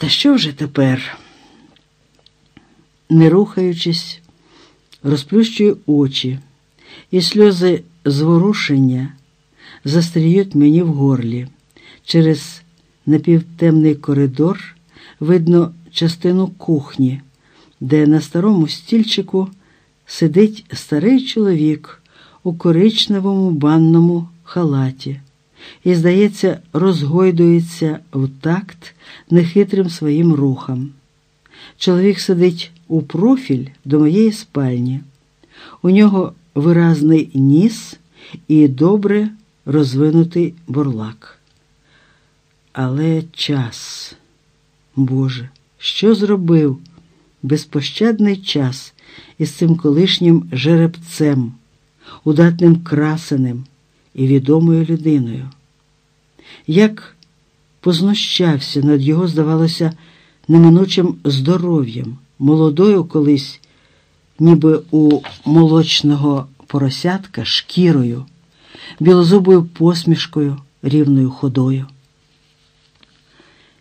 Та що вже тепер? Не рухаючись, розплющую очі, і сльози зворушення застріють мені в горлі. Через напівтемний коридор видно частину кухні, де на старому стільчику сидить старий чоловік у коричневому банному халаті і, здається, розгойдується в такт нехитрим своїм рухам. Чоловік сидить у профіль до моєї спальні. У нього виразний ніс і добре розвинутий бурлак. Але час, Боже, що зробив безпощадний час із цим колишнім жеребцем, удатним красеним і відомою людиною? Як познущався над його, здавалося, неминучим здоров'ям, молодою колись, ніби у молочного поросятка шкірою, білозубою посмішкою, рівною ходою.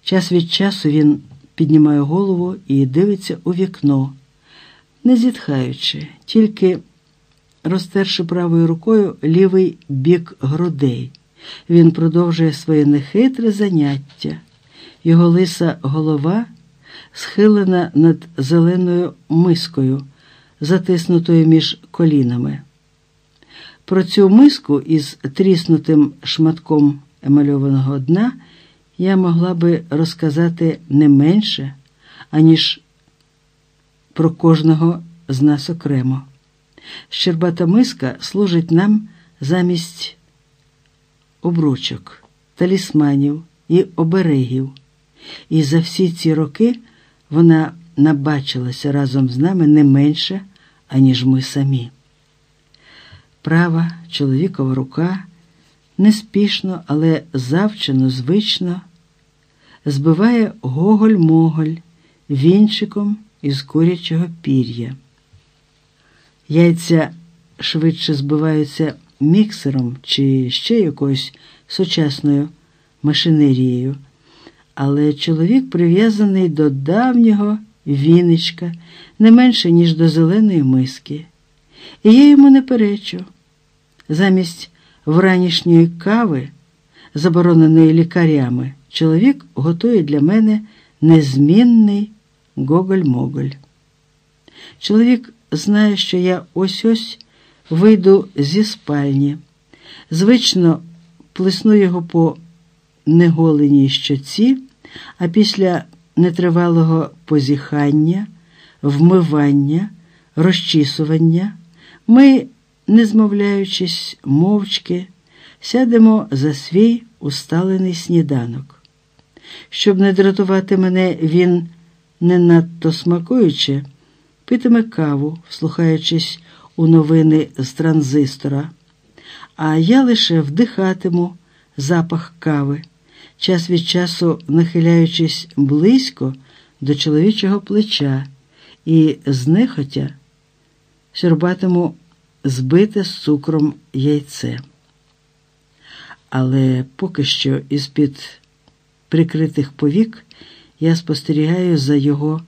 Час від часу він піднімає голову і дивиться у вікно, не зітхаючи, тільки розтерши правою рукою лівий бік грудей. Він продовжує своє нехитре заняття. Його лиса голова схилена над зеленою мискою, затиснутою між колінами. Про цю миску із тріснутим шматком емальованого дна я могла би розказати не менше, аніж про кожного з нас окремо. Щербата миска служить нам замість обручок, талісманів і оберегів. І за всі ці роки вона набачилася разом з нами не менше, аніж ми самі. Права чоловікова рука неспішно, але завчено, звично збиває гоголь-моголь вінчиком із курячого пір'я. Яйця швидше збиваються міксером чи ще якоюсь сучасною машинерією, але чоловік прив'язаний до давнього віничка не менше, ніж до зеленої миски. І я йому не перечу. Замість вранішньої кави, забороненої лікарями, чоловік готує для мене незмінний гоголь-моголь. Чоловік знає, що я ось ось вийду зі спальні, звично плесну його по неголеній щоці, а після нетривалого позіхання, вмивання, розчісування ми, не змовляючись мовчки, сядемо за свій усталений сніданок. Щоб не дратувати мене, він не надто смакуючи, питиме каву, вслухаючись у новини з транзистора, а я лише вдихатиму запах кави, час від часу нахиляючись близько до чоловічого плеча і знехотя сюрбатиму збите з цукром яйце. Але поки що із-під прикритих повік я спостерігаю за його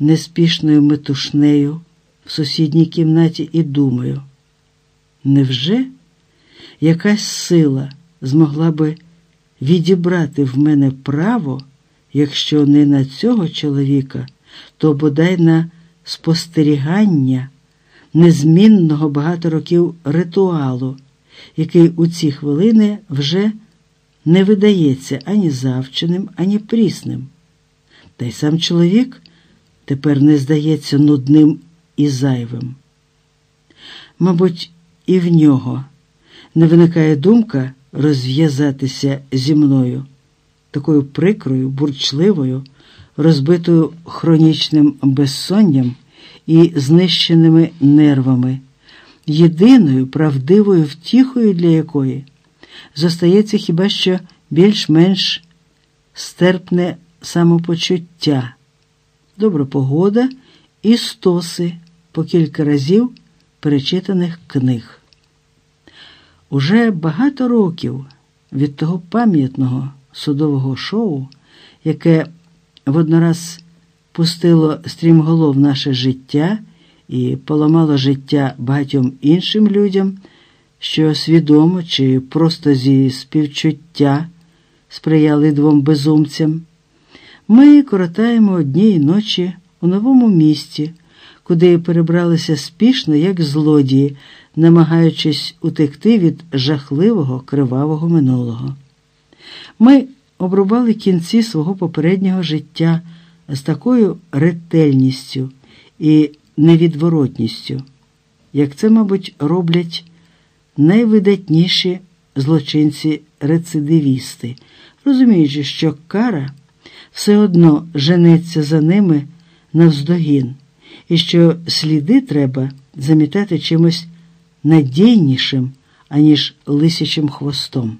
неспішною метушнею в сусідній кімнаті і думаю, невже якась сила змогла би відібрати в мене право, якщо не на цього чоловіка, то бодай на спостерігання незмінного багато років ритуалу, який у ці хвилини вже не видається ані завченим, ані прісним. Та й сам чоловік тепер не здається нудним і зайвим. Мабуть, і в нього не виникає думка розв'язатися зі мною, такою прикрою, бурчливою, розбитою хронічним безсонням і знищеними нервами, єдиною правдивою втіхою для якої зостається хіба що більш-менш стерпне самопочуття, добра погода і стоси по кілька разів перечитаних книг. Уже багато років від того пам'ятного судового шоу, яке воднораз пустило стрімголов наше життя і поламало життя багатьом іншим людям, що свідомо чи просто зі співчуття сприяли двом безумцям. Ми коротаємо однієї ночі у новому місті, куди перебралися спішно, як злодії, намагаючись утекти від жахливого кривавого минулого. Ми обрубали кінці свого попереднього життя з такою ретельністю і невідворотністю, як це, мабуть, роблять найвидатніші злочинці-рецидивісти, розуміючи, що кара все одно женеться за ними навздогін, і що сліди треба замітати чимось надійнішим, аніж лисячим хвостом.